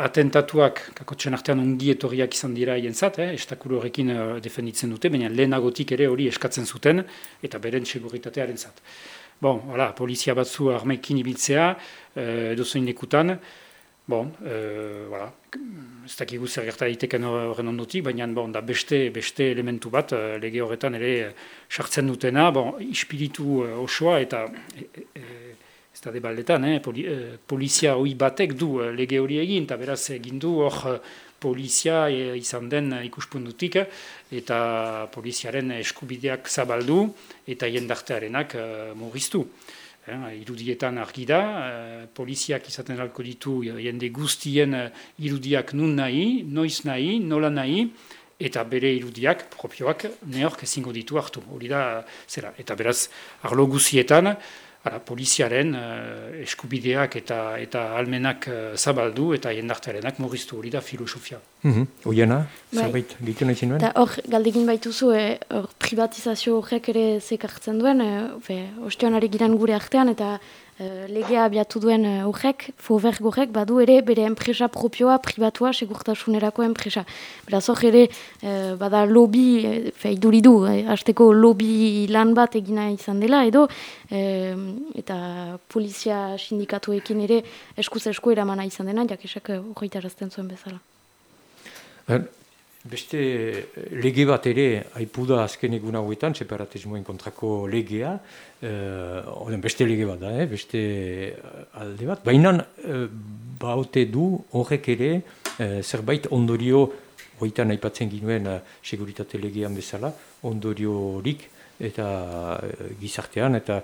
atentatuak kakotzen artean ongi etorriak izan dira jentzat, eh, estakulu horrekin uh, defenditzen dute, baina lehenagotik ere hori eskatzen zuten, eta beren seguritatearen zat. Bon, hola, polizia batzu armekin ibiltzea, uh, edo zoin lekutan, bon, uh, voilà. ez dakigu zer gerta daiteken horren ondotik, baina bon, da beste, beste elementu bat, uh, lege horretan ere sartzen dutena, bon, ispiritu osoa eta... Ez da debaldetan, eh? Poli, eh, polizia hori batek du eh, lege hori egin, eta beraz egin du hor eh, polizia eh, izan den ikuspundutik, eta poliziaren eskubideak zabaldu, eta jendartearenak eh, murriztu. irudietan argi da, poliziak izaten alko ditu jende guztien irudiak nun nahi, noiz nahi, nola nahi, eta bere irudiak, propioak, neork ezingo ditu hartu. Hori da, zera, eta beraz, arlo guzietan, Ara, poliziaren uh, eskubideak eta eta almenak uh, zabaldu eta jendartarenak murriztu hori da filosofia. Mm -hmm. Oiena, bai. zerbait, gitu nahi zinuen? Hor, galdegin baituzu, eh, privatizazio horrek ere zekartzen duen, eh, ostionari giren gure artean, eta Eh, legea abiatu duen horrek, uh, fover gorrek, badu ere bere enpresa propioa, privatua, segurtasunerako enpresa. Beraz hor ere, uh, bada lobby, uh, fei duridu, hasteko lobby lan bat egina izan dela, edo, eta polizia sindikatuekin ere eskuz esku eramana izan dena, jakesak horretarazten zuen bezala. Beste eh, lege bat ere, haipu da azken egun hauetan, separatismoen kontrako legea, uh, beste lege bat da, eh? beste alde bat, baina uh, baute du horrek ere zerbait ondorio, hoitan aipatzen ginuen uh, seguritate legean bezala, ondoriorik eta gizartean, eta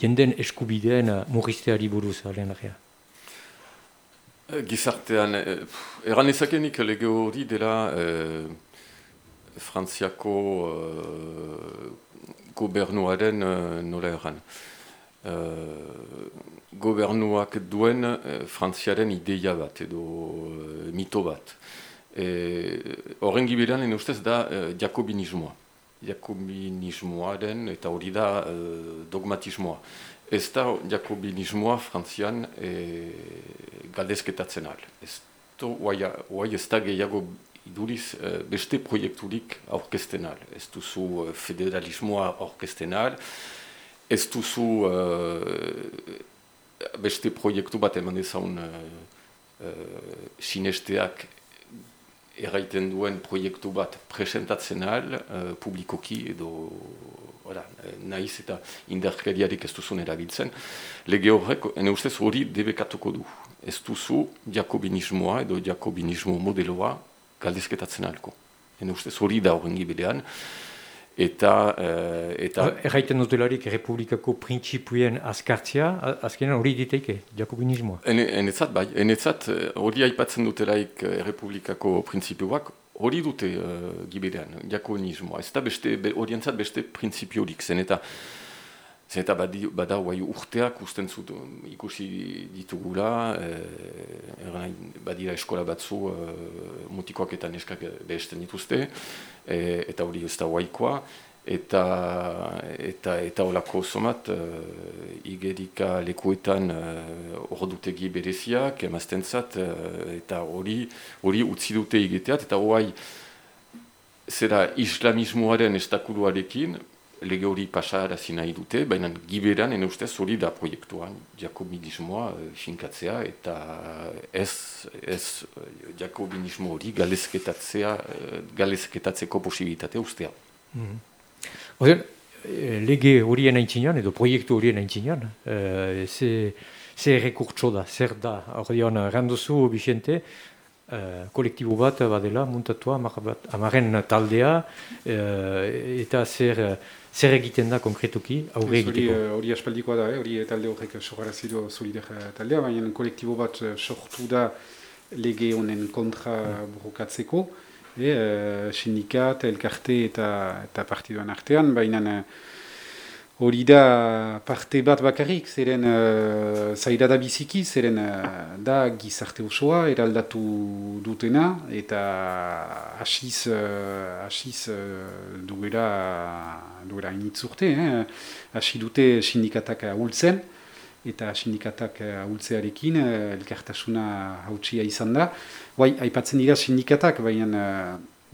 jenden eskubideen uh, murrizteari buruz, alen Gizartean, eh, eran ezakenik lege hori dela eh, Frantziako uh, gobernuaren uh, nola erran. Uh, gobernuak duen uh, Frantziaren ideia bat edo uh, mito bat. Horren gibilean, ene ustez da uh, jakobinismoa. Jakobinismoaren eta hori da uh, dogmatismoa. Ez da jakobinismoa Frantzian e, galdezketatzen al. Ez da gehiago iduriz uh, beste proiekturik aurkestenal. Ez duzu uh, federalismoa aurkestenal, ez duzu uh, beste proiektu bat eman dezaun uh, uh, sinesteak erraiten duen proiektu bat presentatzen al, uh, publikoki edo ora, nahiz eta indarkeriarik ez duzun erabiltzen, lege horrek, ene ustez hori debekatuko du. Ez duzu jakobinismoa edo jakobinismo modeloa galdezketatzen alko. Hene ustez hori da horren gibidean. Eta... Uh, eta... Erraiten dutelarik republikako printzipuen azkartzia, azkenan hori diteike, jakobinismoa. Enetzat, bai, enetzat eh, hori aipatzen dutelaik eh, republikako printzipioak, hori dute uh, gibidean, jakobinismoa. Ez da beste, horientzat beste printzipiorik zen, eta Zeta bada guai urteak usten zut ikusi ditugula, e, badira eskola batzu e, mutikoak eta neskak behesten dituzte, e, eta hori ez da guaikoa, eta eta eta olako somat e, igerika lekuetan ordutegi bereziak emazten zat, eta hori hori utzi dute igeteat, eta guai zera islamismoaren estakuluarekin, lege hori pasarazi nahi dute, baina giberan, ene ustez, hori da proiektuan, jakobinismoa uh, finkatzea, eta ez, ez jakobinismo hori galezketatzea, uh, galezketatzeko posibilitate ustea. Mm -hmm. Lege horien aintzinean, edo proiektu horien aintzinean, uh, ze, ze rekurtso da, zer da, hori hona, randozu, Bixente, Uh, kolektibo bat badela, muntatua, amaren taldea, uh, eta zer, zer egiten da konkretuki aurre egiteko? Eh, hori aspaldikoa da, eh? hori talde horrek sogarazido solider taldea, baina kolektibo bat eh, sortu da lege honen kontra burukatzeko, e, sindikat, elkarte eta, eta partiduan artean, baina Hori da parte bat bakarrik, zeren uh, zaira da biziki, zeren uh, da gizarte osoa eraldatu dutena, eta hasiz uh, uh, duera, duera initzurte, eh? hasi dute sindikatak ahultzen, eta sindikatak ahultzearekin uh, elkartasuna hautsia izan da. Bai, aipatzen dira sindikatak, baina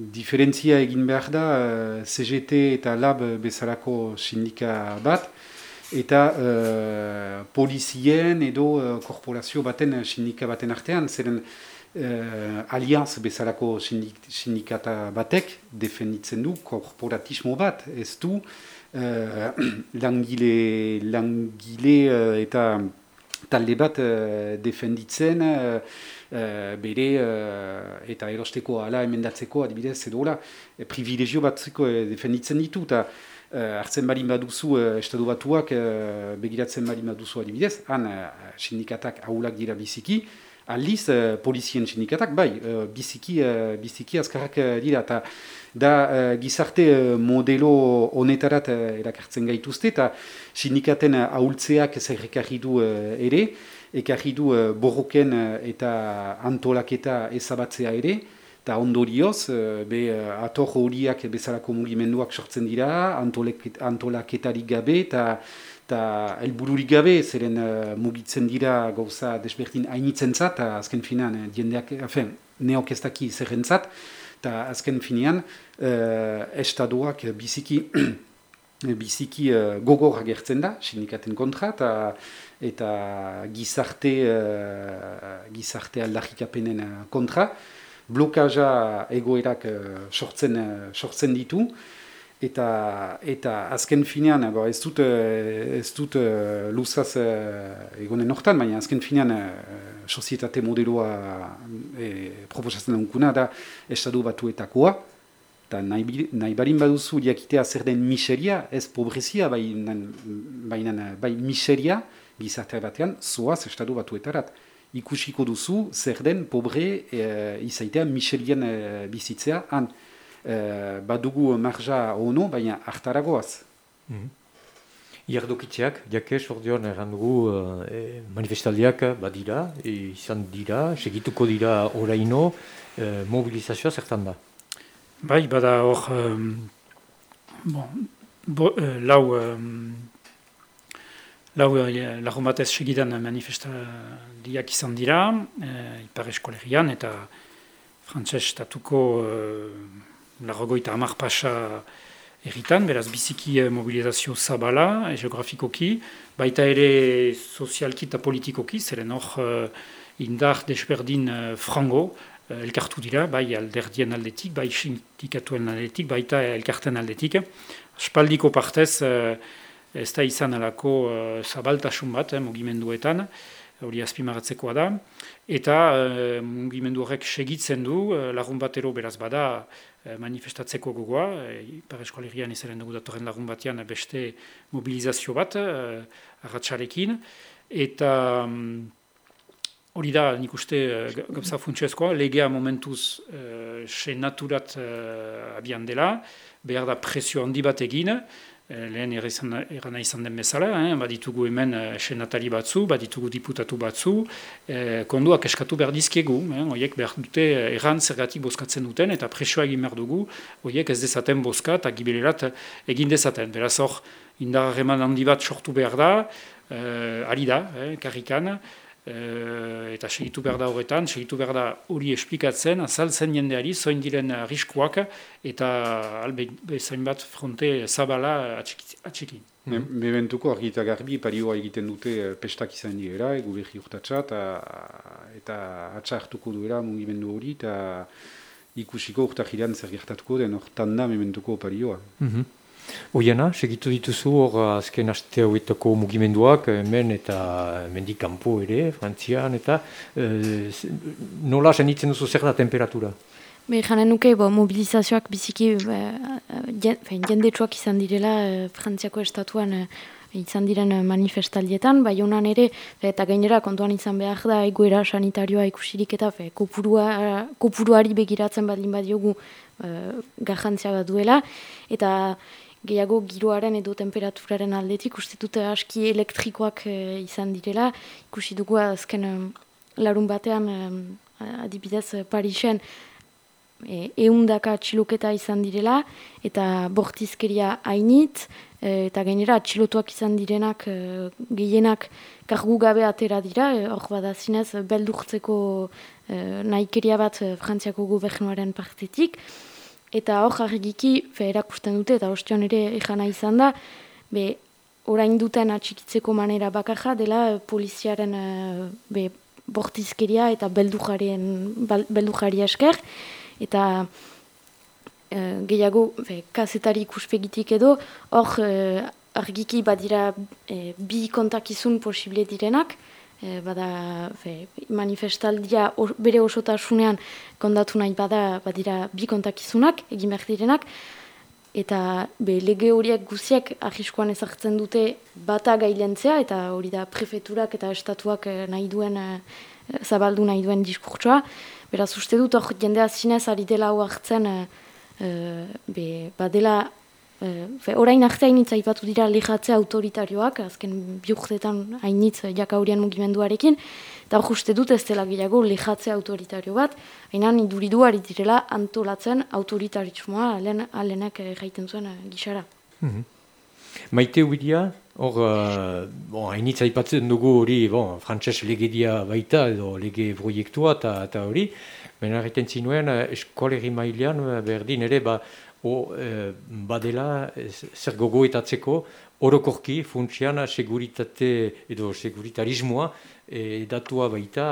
diferentzia egin behar da CGT eta LAB bezalako sindika bat, eta uh, polizien edo uh, korporazio baten sindika baten artean, zeren uh, alianz bezalako sindikata batek defenditzen du korporatismo bat, ez du uh, langile, langile uh, eta talde bat uh, defenditzen, uh, bere uh, eta erosteko ala emendatzeko adibidez edo hola, e, privilegio batzeko e, defenditzen ditu, eta uh, hartzen barin baduzu uh, estadu batuak uh, begiratzen barin baduzu adibidez, han uh, sindikatak ahulak dira biziki, aldiz uh, polizien sindikatak, bai, uh, biziki, uh, biziki azkarrak dira, eta da uh, gizarte uh, modelo honetarat uh, erakartzen gaituzte, eta sindikaten uh, ahultzeak zerrekarri du uh, ere, ekarri du uh, borroken uh, eta antolaketa ezabatzea ere, eta ondorioz, uh, be uh, ator horiak bezalako mugimenduak sortzen dira, antolaketarik gabe, eta eta elbururik gabe, zeren mugitzen dira gauza desberdin hainitzen zat, eta azken finan, uh, diendeak, afen, neok ez daki zerrentzat, eta azken finean, uh, estadoak biziki, biziki uh, gogor agertzen da, sindikaten kontra, eta eta gizarte, uh, gizarte aldarrikapenen uh, kontra. Blokaja egoerak uh, sortzen, uh, sortzen ditu. Eta, eta azken finean, bo, ez dut, ez dut uh, luzaz uh, egonen hortan, baina azken finean sozietate modeloa uh, proposatzen dunkuna da estadu batuetakoa. Eta nahi, nahi barin baduzu diakitea zer den miseria, ez pobrezia, baina bai, bai miseria, gizarte batean, zoaz estatu batuetarat. Ikusiko duzu, zer den pobre e, izaitea Michelien e, bizitzea, han. Badugu marja ono, baina hartaragoaz. Mm -hmm. Iardokitzeak, jakez, ordeon, erran dugu e, manifestaldiak badira, e, izan dira, segituko dira oraino, e, mobilizazioa zertan da? Bai, bada hor, um, bon, bo, uh, lau, um, lau uh, lagun batez segidan manifestaldiak izan dira, uh, ipar eskolerian, eta frantses estatuko uh, lagogoita hamar pasa erritan, beraz biziki mobilizazio zabala, geografikoki, baita ere sozialki eta politikoki, zeren hor uh, indar desberdin uh, frango, uh, elkartu dira, bai alderdien aldetik, bai sindikatuen aldetik, baita elkarten aldetik. Spaldiko partez, uh, ez da izan alako uh, zabaltasun bat, eh, mugimenduetan, hori azpimaratzekoa da, eta uh, mugimendu horrek segitzen du, uh, lagun batero beraz bada, manifestatzeko gogoa, Ipar Eskolerian izaren dugu datorren lagun batean beste mobilizazio bat, uh, arratxarekin, eta um, hori da nik uste gauza funtsezkoa, legea momentuz uh, senaturat uh, abian dela, behar da presio handi bat egin, Eh, lehen erana izan den bezala, eh? baditugu hemen eh, senatari batzu, baditugu diputatu batzu, eh, konduak eskatu behar dizkiegu, eh? oiek behar dute erran zergatik bozkatzen duten, eta presioa egin behar dugu, oiek ez dezaten bozka eta gibilerat egin dezaten. Beraz hor, indarreman handi bat sortu behar da, eh, ari da, eh? karrikan, Eh, eta segitu behar da horretan, segitu behar da hori esplikatzen, azaltzen jendeari, zoin diren riskuak, eta albe bezain bat fronte zabala atxiki. Mm Bebentuko argita garbi, parioa egiten dute eh, pestak izan dira, egu behi urtatxa, eta atxa hartuko duela mungimendu hori, eta ikusiko urtajiran zer gertatuko den, hortan da mementuko parioa. Mm Oiana, segitu dituzu hor azken aste hauetako mugimenduak, hemen eta mendik kanpo ere, frantzian, eta e, nola zenitzen duzu zer da temperatura? Be, janen nuke, bo, mobilizazioak biziki jendetsuak izan direla e, frantziako estatuan e, izan diren manifestaldietan, bai honan ere, eta gainera kontuan izan behar da, egoera sanitarioa ikusirik eta fe, kopurua, kopuruari begiratzen badin badiogu e, garrantzia bat duela, eta gehiago giroaren edo temperaturaren aldetik, uste dute aski elektrikoak eh, izan direla, ikusi dugu azken um, larun batean adibidez Parisen e, eundaka atxiloketa izan direla, eta bortizkeria hainit, e, eta gainera atxilotuak izan direnak e, gehienak kargu gabe atera dira, hor e, bada zinez beldurtzeko e, nahikeria bat Frantziako gobernuaren partetik, Eta hor jarrigiki, erakusten dute, eta ostion ere ejana izan da, be, orain duten atxikitzeko manera bakarra dela poliziaren eh, be, bortizkeria eta beldujarien esker, eta e, gehiago be, kazetari ikuspegitik edo, hor e, argiki badira e, bi kontakizun posible direnak, e, bada fe, manifestaldia bere osotasunean kondatu nahi bada badira bi kontakizunak egin behar direnak eta be, lege horiek guziak ahiskoan ezartzen dute bata gailentzea eta hori da prefeturak eta estatuak eh, nahi duen e, zabaldu nahi duen diskurtsoa. Beraz uste dut hor jendea zinez ari dela hartzen e, be, badela Fe, orain arte hainitza ipatu dira lehatzea autoritarioak, azken biurtetan hainitz jakaurian mugimenduarekin, eta uste dut ez dela gehiago lehatzea autoritario bat, hainan iduridu ari direla antolatzen autoritarismoa alen, alenak jaiten zuen gixara. Mm -hmm. Maite hubidia, hor, uh, bon, ipatzen dugu hori, bon, frantses legedia baita, edo lege proiektua eta hori, Baina egiten zinuen, eskoleri mailean, berdin ere, ba, o, e, badela zer gogoetatzeko orokorki funtsiana seguritate edo seguritarismoa e, datua baita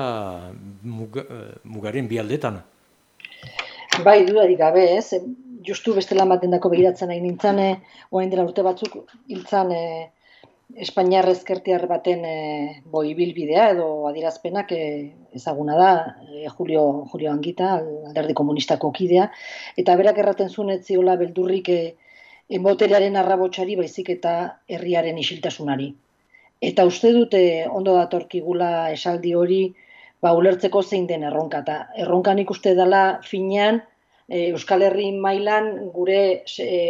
muga, mugaren bialdetan. Bai, dudarik gabe, ez? Justu beste lan baten dako begiratzen nahi nintzen, oain dela urte batzuk hiltzan e, Espainiar ezkertiar baten e, bo edo adirazpenak e, ezaguna da e, Julio Julio Angita alderdi komunistako kidea eta berak erraten zuen ez ziola beldurrik e, emoteriaren arrabotsari baizik eta herriaren isiltasunari. Eta uste dute ondo datorkigula esaldi hori ba ulertzeko zein den erronka ta erronkan ikuste dela finean Euskal Herri mailan gure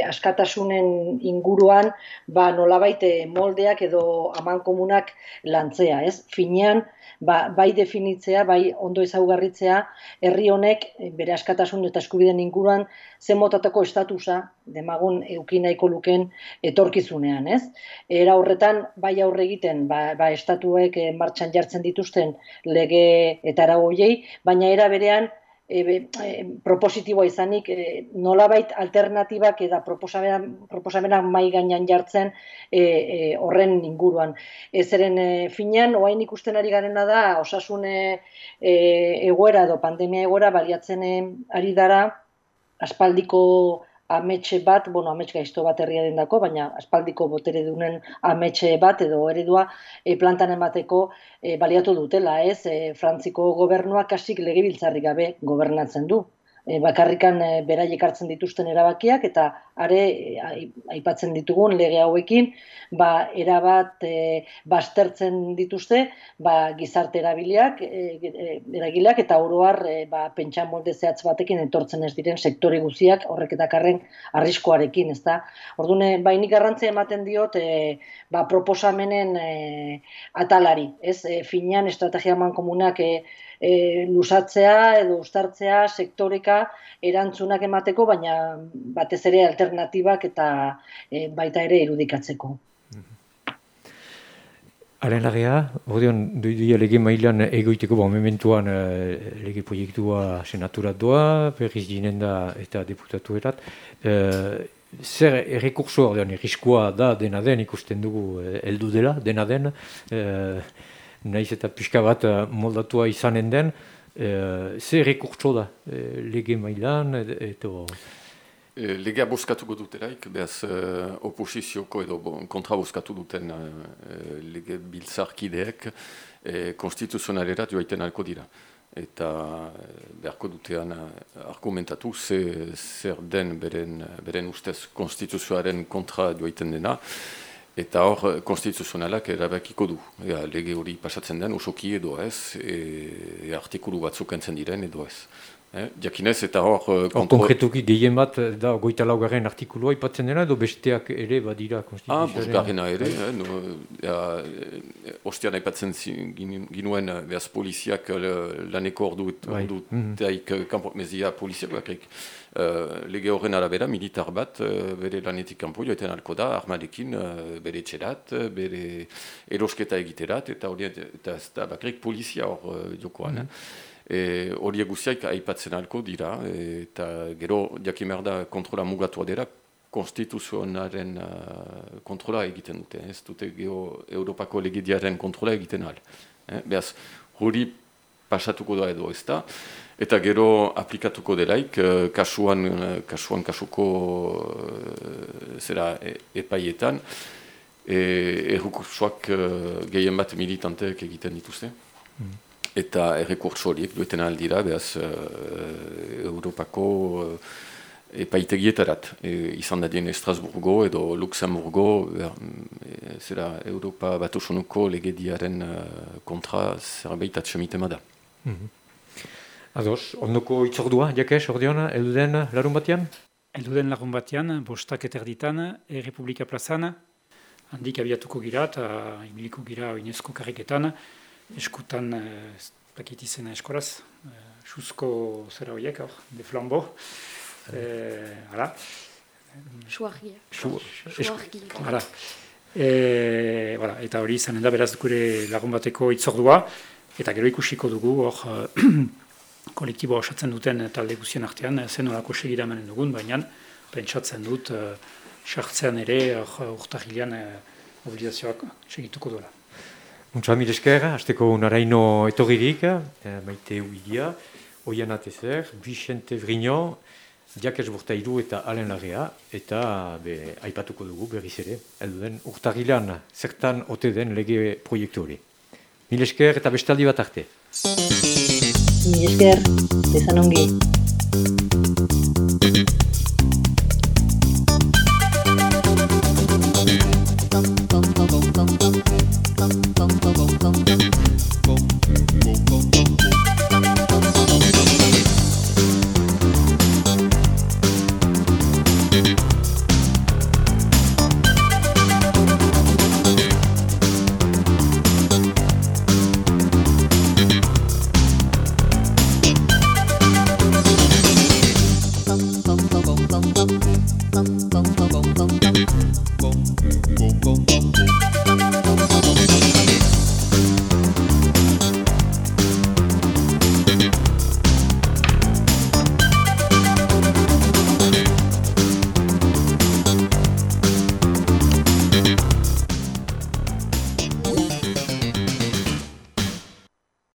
askatasunen inguruan ba, nolabait moldeak edo aman komunak lantzea, ez? Finean, ba, bai definitzea, bai ondo ezaugarritzea, herri honek eh, bere askatasun eta eskubideen inguruan zen motatako estatusa demagun eukin nahiko luken etorkizunean, ez? Era horretan, bai aurre egiten, ba, ba estatuek eh, martxan jartzen dituzten lege eta aragoiei, baina era berean, e, e, propositiboa izanik e, nolabait alternatibak eta proposamenak mai gainan jartzen e, e, horren inguruan. Ez eren e, finean, oain ikusten ari garena da, osasun e, egoera edo pandemia egoera baliatzen ari dara, aspaldiko ametxe bat, bueno, ametxe gaizto bat herria dako, baina aspaldiko botere dunen ametxe bat edo eredua e, plantan emateko e, baliatu dutela, ez? E, Frantziko gobernuak kasik legebiltzarri gabe gobernatzen du e, bakarrikan e, beraiek hartzen dituzten erabakiak eta are e, aipatzen ditugun lege hauekin ba erabat e, bastertzen dituzte ba gizarte erabiliak e, e, eragileak eta oroar e, ba pentsa molde zehatz batekin etortzen ez diren sektore guziak horrek eta karren arriskoarekin ezta? Ordune bainik garrantzia ematen diot e, ba proposamenen e, atalari ez? E, finean estrategia mankomunak e, e, lusatzea edo ustartzea sektoreka erantzunak emateko, baina batez ere alternatibak eta e, baita ere irudikatzeko. Haren lagea, odion, duidia lege mailan egoiteko, bon, mementuan e, lege proiektua senaturat doa, ginen da eta deputatu erat. E, zer errekurso, odion, erriskoa da dena den ikusten dugu e, eldu dela, dena den. E, naiz eta pixka bat eh, moldatua izanen den, e, ze rekurtso da e, lege mailan, eto... Legea boskatuko duteraik, behaz uh, oposizioko edo kontra boskatu duten uh, lege biltzarkideek e, konstituzionalera joaiten alko dira. Eta beharko dutean argumentatu ze, zer den beren, beren ustez konstituzioaren kontra joaiten dena, Eta hor, eh, konstituzionalak erabakiko du. Ja, lege hori pasatzen den, osoki edo ez, e, e artikulu batzuk entzen diren edo ez. Eh, jakinez eta hor... Uh, Konkretuki gehien bat eh, da goita laugarren artikulua ipatzen dena edo besteak ere badira konstituzioaren? Ah, bosgarrena ere. Eh, no, ja, ostean aipatzen ginuen behaz poliziak laneko ordu bai. ordu mm -hmm. kanpo mezia poliziak bakrik. Uh, lege horren arabera militar bat uh, bere lanetik kanpo joetan alko da armadekin uh, bere txerat, bere erosketa egiterat eta hori eta ez da bakrik polizia hor jokoan. Mm -hmm e, hori eguziaik aipatzen alko dira, eta gero jakimer da kontrola mugatua dira, konstituzionaren kontrola egiten dute, ez dute geho Europako legediaren kontrola egiten al. Eh? Beaz, hori pasatuko da edo ez da, eta gero aplikatuko delaik, uh, kasuan, uh, kasuan kasuko uh, zera e, epaietan, e, errukursoak gehien bat militanteek egiten dituzte. Mm eta errekurtso horiek dueten aldira, behaz, Europako epaitegietarat. E, izan da dien Estrasburgo edo Luxemburgo, e, zera Europa batusunuko legediaren kontra zerbait atxamite da. Mm -hmm. Ados, ondoko itzordua, jakes, ordeona, elduden larun batean? Elduden larun batean, bostak eterditan, e-Republika plazan, handik abiatuko gira eta imiliko gira oinezko karriketan, eskutan, ez dakit izena eskoraz, susko zera horiek, hor, de flambo. Hala. Suargia. Hala. Eta hori izanen da beraz gure lagun bateko itzordua, eta gero ikusiko dugu hor kolektibo osatzen duten talde guzien artean, zen olako segira manen dugun, baina pentsatzen dut sartzean ere urtahilean mobilizazioak segituko duela. Untsa mil esker, azteko naraino etorririk, eh, maite huidia, oian atezer, Vicente Vrigno, Diakez Burtairu eta Alen Lagea, eta be, aipatuko dugu berriz ere, elduden urtarilan zertan ote den lege proiektu hori. Mil esker eta bestaldi bat arte. Mil esker, desan ongi.